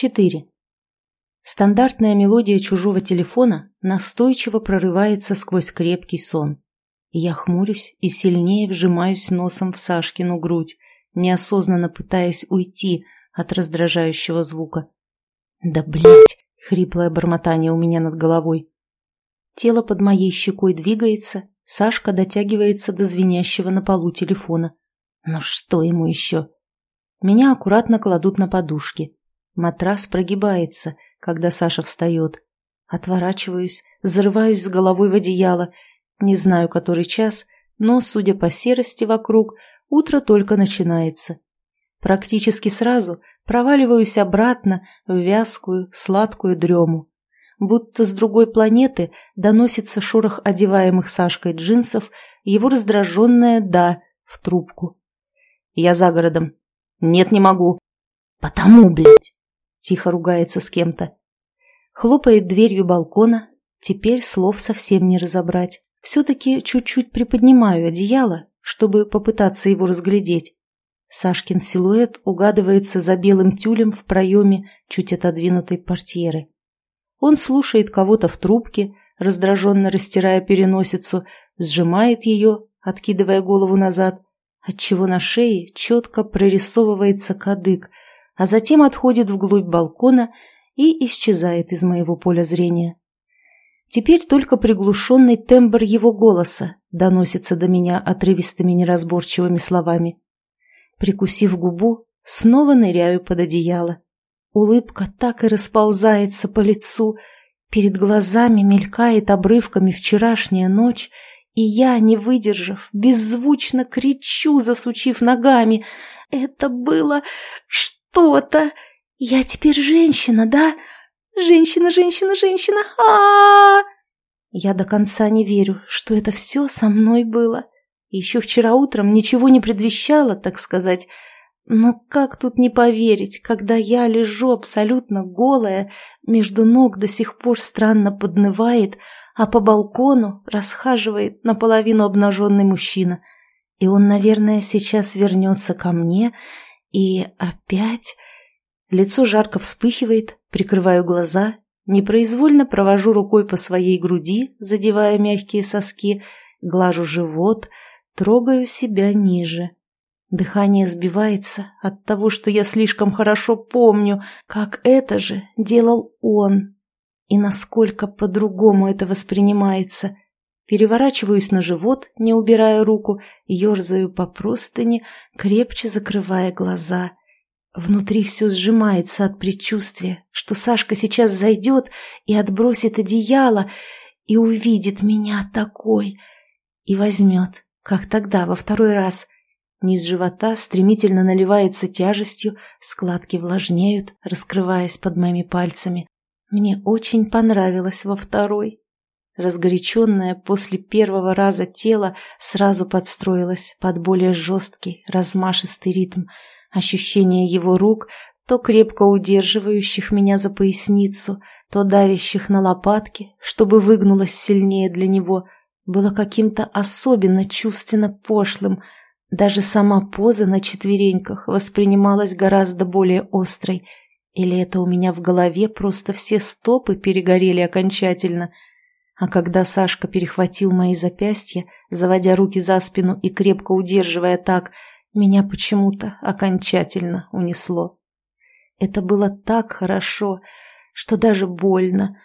4. Стандартная мелодия чужого телефона настойчиво прорывается сквозь крепкий сон. Я хмурюсь и сильнее вжимаюсь носом в Сашкину грудь, неосознанно пытаясь уйти от раздражающего звука. «Да блять!» — хриплое бормотание у меня над головой. Тело под моей щекой двигается, Сашка дотягивается до звенящего на полу телефона. Ну что ему еще? Меня аккуратно кладут на подушки. Матрас прогибается, когда Саша встает. Отворачиваюсь, зарываюсь с головой в одеяло. Не знаю, который час, но, судя по серости вокруг, утро только начинается. Практически сразу проваливаюсь обратно в вязкую, сладкую дрему. Будто с другой планеты доносится шорох одеваемых Сашкой джинсов, его раздраженное «да» в трубку. Я за городом. Нет, не могу. Потому, блядь. Тихо ругается с кем-то. Хлопает дверью балкона. Теперь слов совсем не разобрать. Все-таки чуть-чуть приподнимаю одеяло, чтобы попытаться его разглядеть. Сашкин силуэт угадывается за белым тюлем в проеме чуть отодвинутой портьеры. Он слушает кого-то в трубке, раздраженно растирая переносицу, сжимает ее, откидывая голову назад, отчего на шее четко прорисовывается кадык, а затем отходит вглубь балкона и исчезает из моего поля зрения. Теперь только приглушенный тембр его голоса доносится до меня отрывистыми неразборчивыми словами. Прикусив губу, снова ныряю под одеяло. Улыбка так и расползается по лицу, перед глазами мелькает обрывками вчерашняя ночь, и я, не выдержав, беззвучно кричу, засучив ногами. Это было что-то. Я теперь женщина, да? Женщина, женщина, женщина. А, -а, -а, Я до конца не верю, что это все со мной было. Еще вчера утром ничего не предвещало, так сказать. Но как тут не поверить, когда я лежу абсолютно голая, между ног до сих пор странно поднывает, а по балкону расхаживает наполовину обнаженный мужчина. И он, наверное, сейчас вернется ко мне и опять... Лицо жарко вспыхивает, прикрываю глаза, непроизвольно провожу рукой по своей груди, задевая мягкие соски, глажу живот — Трогаю себя ниже. Дыхание сбивается от того, что я слишком хорошо помню, как это же делал он. И насколько по-другому это воспринимается. Переворачиваюсь на живот, не убирая руку, ерзаю по простыне, крепче закрывая глаза. Внутри все сжимается от предчувствия, что Сашка сейчас зайдет и отбросит одеяло и увидит меня такой и возьмет как тогда, во второй раз. Низ живота стремительно наливается тяжестью, складки влажнеют, раскрываясь под моими пальцами. Мне очень понравилось во второй. Разгоряченное после первого раза тело сразу подстроилось под более жесткий, размашистый ритм. Ощущение его рук, то крепко удерживающих меня за поясницу, то давящих на лопатки, чтобы выгнулось сильнее для него – было каким-то особенно чувственно пошлым. Даже сама поза на четвереньках воспринималась гораздо более острой. Или это у меня в голове просто все стопы перегорели окончательно. А когда Сашка перехватил мои запястья, заводя руки за спину и крепко удерживая так, меня почему-то окончательно унесло. Это было так хорошо, что даже больно,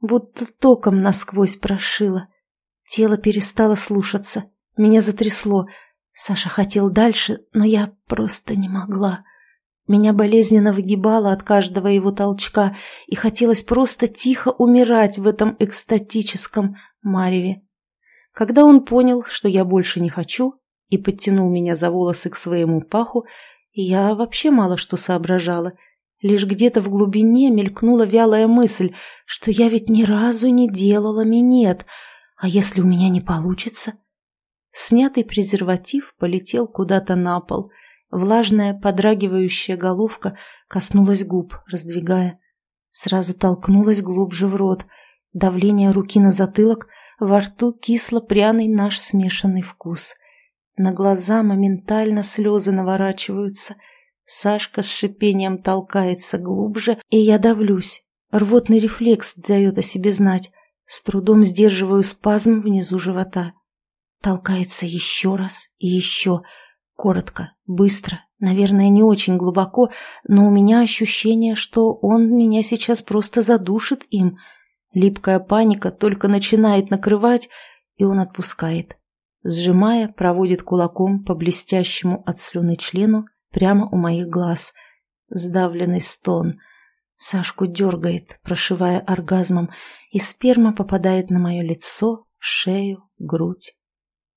будто током насквозь прошило. Тело перестало слушаться. Меня затрясло. Саша хотел дальше, но я просто не могла. Меня болезненно выгибало от каждого его толчка, и хотелось просто тихо умирать в этом экстатическом мареве. Когда он понял, что я больше не хочу, и подтянул меня за волосы к своему паху, я вообще мало что соображала. Лишь где-то в глубине мелькнула вялая мысль, что я ведь ни разу не делала минет — а если у меня не получится? Снятый презерватив полетел куда-то на пол. Влажная, подрагивающая головка коснулась губ, раздвигая. Сразу толкнулась глубже в рот. Давление руки на затылок, во рту кисло-пряный наш смешанный вкус. На глаза моментально слезы наворачиваются. Сашка с шипением толкается глубже, и я давлюсь. Рвотный рефлекс дает о себе знать. С трудом сдерживаю спазм внизу живота. Толкается еще раз и еще. Коротко, быстро, наверное, не очень глубоко, но у меня ощущение, что он меня сейчас просто задушит им. Липкая паника только начинает накрывать, и он отпускает. Сжимая, проводит кулаком по блестящему от слюны члену прямо у моих глаз. Сдавленный стон. Сашку дергает, прошивая оргазмом, и сперма попадает на мое лицо, шею, грудь.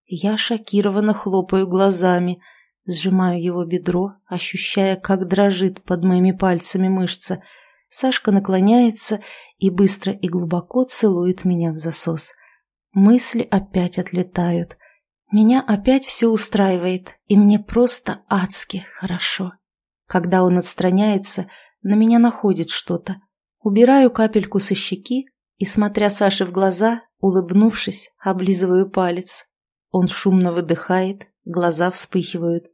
Я шокированно хлопаю глазами, сжимаю его бедро, ощущая, как дрожит под моими пальцами мышца. Сашка наклоняется и быстро и глубоко целует меня в засос. Мысли опять отлетают. Меня опять все устраивает, и мне просто адски хорошо. Когда он отстраняется, на меня находит что-то. Убираю капельку со щеки и, смотря Саше в глаза, улыбнувшись, облизываю палец. Он шумно выдыхает, глаза вспыхивают.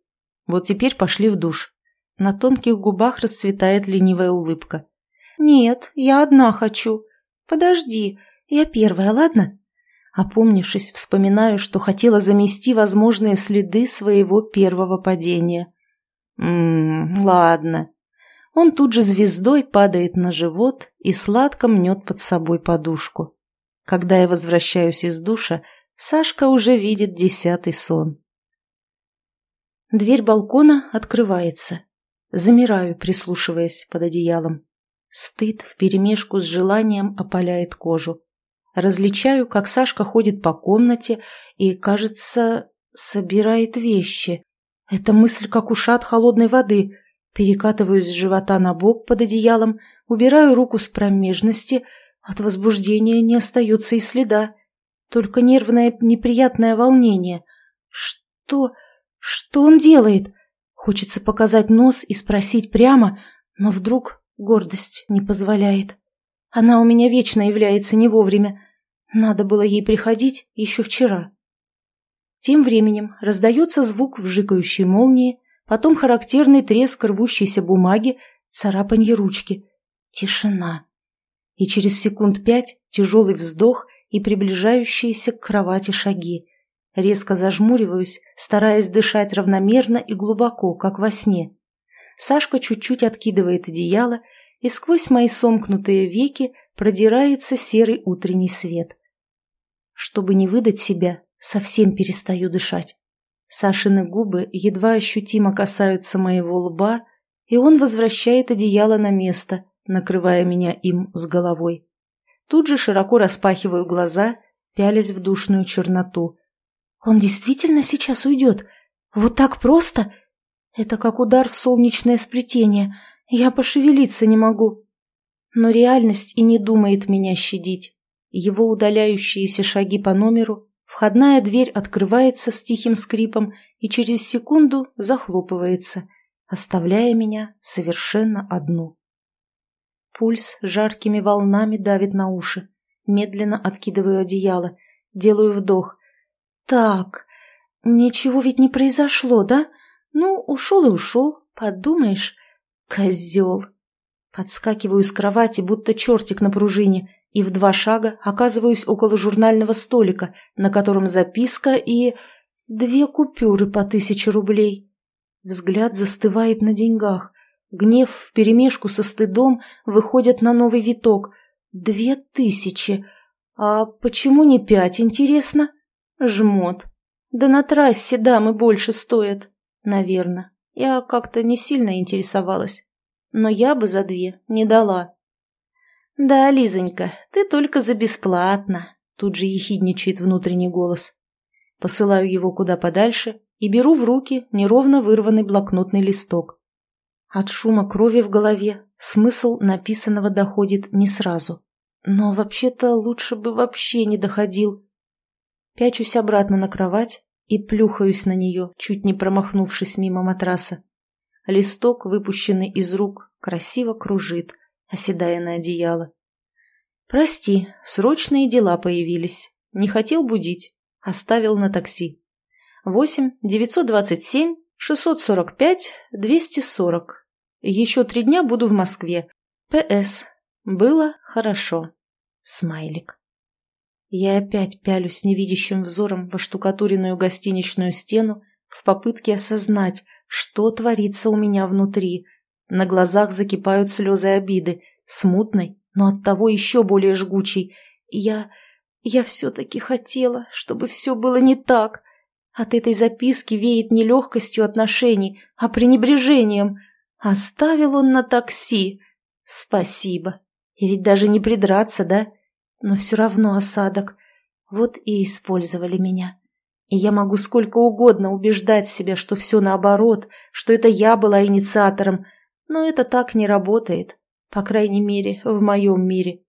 Вот теперь пошли в душ. На тонких губах расцветает ленивая улыбка. «Нет, я одна хочу. Подожди, я первая, ладно?» Опомнившись, вспоминаю, что хотела замести возможные следы своего первого падения. Ммм, ладно. Он тут же звездой падает на живот и сладко мнет под собой подушку. Когда я возвращаюсь из душа, Сашка уже видит десятый сон. Дверь балкона открывается. Замираю, прислушиваясь под одеялом. Стыд вперемешку с желанием опаляет кожу. Различаю, как Сашка ходит по комнате и, кажется, собирает вещи. Эта мысль как ушат холодной воды. Перекатываюсь с живота на бок под одеялом, убираю руку с промежности. От возбуждения не остается и следа. Только нервное неприятное волнение. Что... что он делает? Хочется показать нос и спросить прямо, но вдруг гордость не позволяет. Она у меня вечно является не вовремя. Надо было ей приходить еще вчера. Тем временем раздается звук вжикающей молнии, потом характерный треск рвущейся бумаги, царапанье ручки. Тишина. И через секунд пять тяжелый вздох и приближающиеся к кровати шаги. Резко зажмуриваюсь, стараясь дышать равномерно и глубоко, как во сне. Сашка чуть-чуть откидывает одеяло, и сквозь мои сомкнутые веки продирается серый утренний свет. Чтобы не выдать себя, совсем перестаю дышать. Сашины губы едва ощутимо касаются моего лба, и он возвращает одеяло на место, накрывая меня им с головой. Тут же широко распахиваю глаза, пялясь в душную черноту. Он действительно сейчас уйдет? Вот так просто? Это как удар в солнечное сплетение. Я пошевелиться не могу. Но реальность и не думает меня щадить. Его удаляющиеся шаги по номеру, входная дверь открывается с тихим скрипом и через секунду захлопывается, оставляя меня совершенно одну. Пульс жаркими волнами давит на уши. Медленно откидываю одеяло, делаю вдох. Так, ничего ведь не произошло, да? Ну, ушел и ушел, подумаешь. Козел. Подскакиваю с кровати, будто чертик на пружине, и в два шага оказываюсь около журнального столика, на котором записка и... две купюры по тысяче рублей. Взгляд застывает на деньгах. Гнев вперемешку со стыдом выходят на новый виток. Две тысячи. А почему не пять, интересно? Жмот. Да на трассе дамы больше стоят. Наверное. Я как-то не сильно интересовалась. Но я бы за две не дала. «Да, Лизонька, ты только за бесплатно», — тут же ехидничает внутренний голос. Посылаю его куда подальше и беру в руки неровно вырванный блокнотный листок. От шума крови в голове смысл написанного доходит не сразу. Но вообще-то лучше бы вообще не доходил. Пячусь обратно на кровать и плюхаюсь на нее, чуть не промахнувшись мимо матраса. Листок, выпущенный из рук, красиво кружит, оседая на одеяло. «Прости, срочные дела появились. Не хотел будить. Оставил на такси. Восемь девятьсот двадцать семь 645, 240. Еще три дня буду в Москве. П.С. Было хорошо. Смайлик. Я опять пялюсь невидящим взором во штукатуренную гостиничную стену в попытке осознать, что творится у меня внутри. На глазах закипают слезы обиды, смутной, но оттого еще более жгучей. Я... я все-таки хотела, чтобы все было не так. От этой записки веет не легкостью отношений, а пренебрежением. Оставил он на такси. Спасибо. И ведь даже не придраться, да? Но все равно осадок. Вот и использовали меня. И я могу сколько угодно убеждать себя, что все наоборот, что это я была инициатором, но это так не работает. По крайней мере, в моем мире.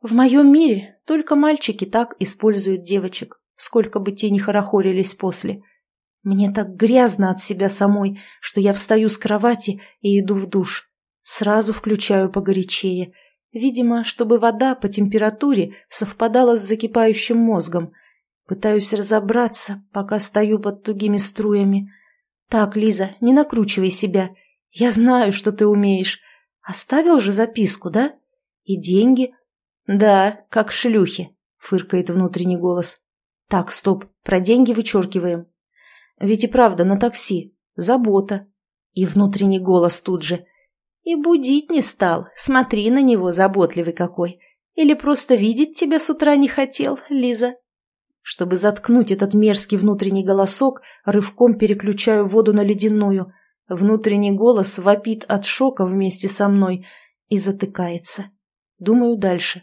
В моем мире только мальчики так используют девочек сколько бы те ни хорохорились после. Мне так грязно от себя самой, что я встаю с кровати и иду в душ. Сразу включаю погорячее. Видимо, чтобы вода по температуре совпадала с закипающим мозгом. Пытаюсь разобраться, пока стою под тугими струями. «Так, Лиза, не накручивай себя. Я знаю, что ты умеешь. Оставил же записку, да? И деньги?» «Да, как шлюхи», — фыркает внутренний голос. Так, стоп, про деньги вычеркиваем. Ведь и правда на такси. Забота. И внутренний голос тут же. И будить не стал. Смотри на него, заботливый какой. Или просто видеть тебя с утра не хотел, Лиза. Чтобы заткнуть этот мерзкий внутренний голосок, рывком переключаю воду на ледяную. Внутренний голос вопит от шока вместе со мной и затыкается. Думаю дальше.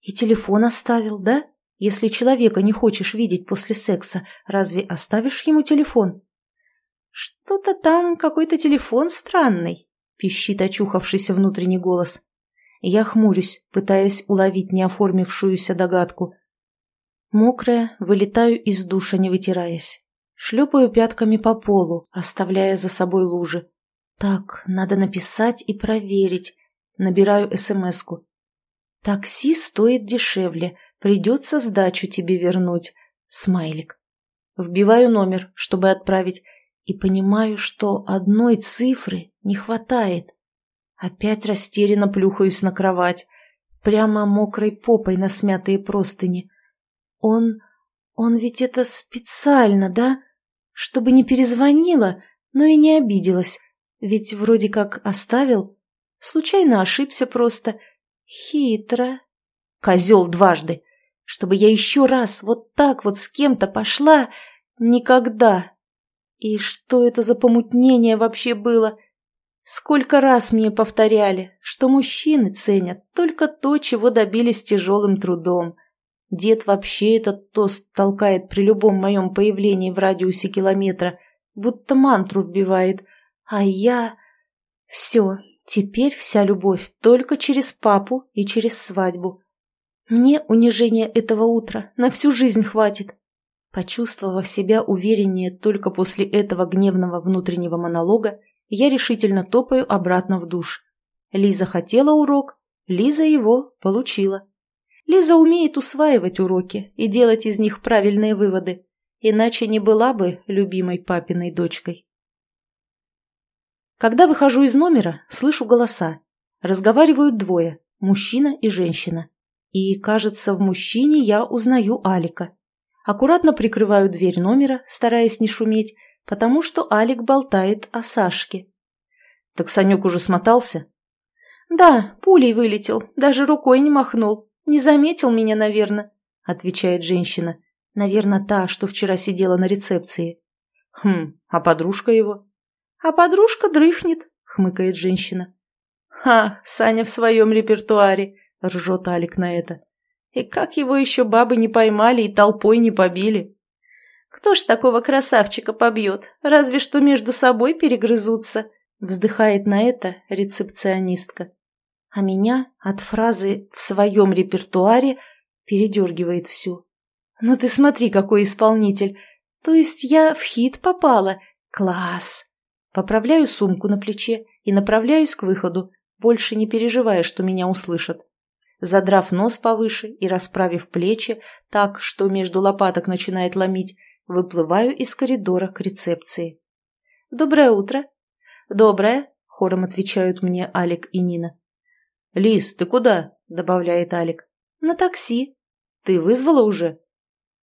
И телефон оставил, да? Если человека не хочешь видеть после секса, разве оставишь ему телефон? Что-то там какой-то телефон странный, пищит очухавшийся внутренний голос. Я хмурюсь, пытаясь уловить неоформившуюся догадку. Мокрая, вылетаю из душа, не вытираясь. Шлепаю пятками по полу, оставляя за собой лужи. Так, надо написать и проверить. Набираю СМС-ку. Такси стоит дешевле, Придется сдачу тебе вернуть. Смайлик. Вбиваю номер, чтобы отправить, и понимаю, что одной цифры не хватает. Опять растерянно плюхаюсь на кровать, прямо мокрой попой на смятые простыни. Он... он ведь это специально, да? Чтобы не перезвонила, но и не обиделась. Ведь вроде как оставил. Случайно ошибся просто. Хитро. Козел дважды чтобы я еще раз вот так вот с кем-то пошла? Никогда. И что это за помутнение вообще было? Сколько раз мне повторяли, что мужчины ценят только то, чего добились тяжелым трудом. Дед вообще этот тост толкает при любом моем появлении в радиусе километра, будто мантру вбивает. А я... Все, теперь вся любовь только через папу и через свадьбу. Мне унижения этого утра на всю жизнь хватит. Почувствовав себя увереннее только после этого гневного внутреннего монолога, я решительно топаю обратно в душ. Лиза хотела урок, Лиза его получила. Лиза умеет усваивать уроки и делать из них правильные выводы, иначе не была бы любимой папиной дочкой. Когда выхожу из номера, слышу голоса. Разговаривают двое – мужчина и женщина. И, кажется, в мужчине я узнаю Алика. Аккуратно прикрываю дверь номера, стараясь не шуметь, потому что Алик болтает о Сашке. «Так Санек уже смотался?» «Да, пулей вылетел, даже рукой не махнул. Не заметил меня, наверное», — отвечает женщина. «Наверное, та, что вчера сидела на рецепции». «Хм, а подружка его?» «А подружка дрыхнет», — хмыкает женщина. «Ха, Саня в своем репертуаре», — ржет Алик на это. «И как его еще бабы не поймали и толпой не побили?» «Кто ж такого красавчика побьет? Разве что между собой перегрызутся», — вздыхает на это рецепционистка. А меня от фразы «в своем репертуаре» передергивает всю. «Ну ты смотри, какой исполнитель! То есть я в хит попала? Класс!» Поправляю сумку на плече и направляюсь к выходу, больше не переживая, что меня услышат задрав нос повыше и расправив плечи так, что между лопаток начинает ломить, выплываю из коридора к рецепции. «Доброе утро». «Доброе», — хором отвечают мне Алик и Нина. «Лис, ты куда?» — добавляет Алик. «На такси». «Ты вызвала уже?»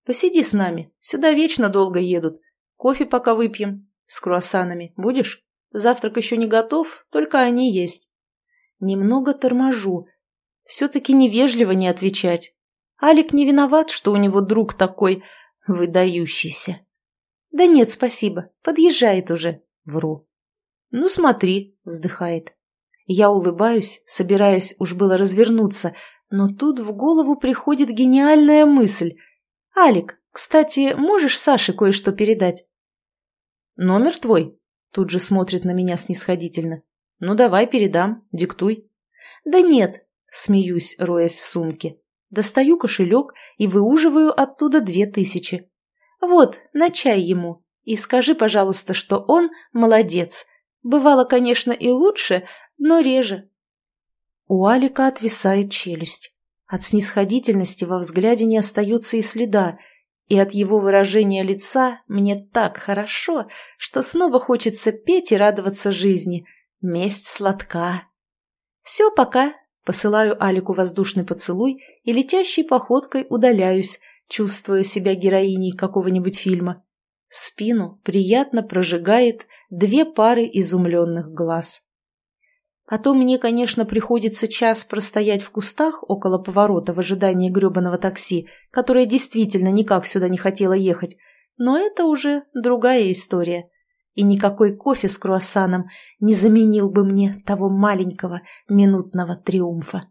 «Посиди с нами. Сюда вечно долго едут. Кофе пока выпьем. С круассанами. Будешь? Завтрак еще не готов, только они есть». Немного торможу. Все-таки невежливо не отвечать. Алик не виноват, что у него друг такой выдающийся. «Да нет, спасибо. Подъезжает уже». Вру. «Ну, смотри», — вздыхает. Я улыбаюсь, собираясь уж было развернуться, но тут в голову приходит гениальная мысль. «Алик, кстати, можешь Саше кое-что передать?» «Номер твой?» Тут же смотрит на меня снисходительно. «Ну, давай передам, диктуй». «Да нет», — смеюсь, роясь в сумке. Достаю кошелек и выуживаю оттуда две тысячи. «Вот, на чай ему. И скажи, пожалуйста, что он молодец. Бывало, конечно, и лучше, но реже». У Алика отвисает челюсть. От снисходительности во взгляде не остается и следа, и от его выражения лица мне так хорошо, что снова хочется петь и радоваться жизни. Месть сладка. «Все, пока», Посылаю Алику воздушный поцелуй и летящей походкой удаляюсь, чувствуя себя героиней какого-нибудь фильма. Спину приятно прожигает две пары изумленных глаз. Потом мне, конечно, приходится час простоять в кустах около поворота в ожидании гребаного такси, которое действительно никак сюда не хотело ехать, но это уже другая история и никакой кофе с круассаном не заменил бы мне того маленького минутного триумфа.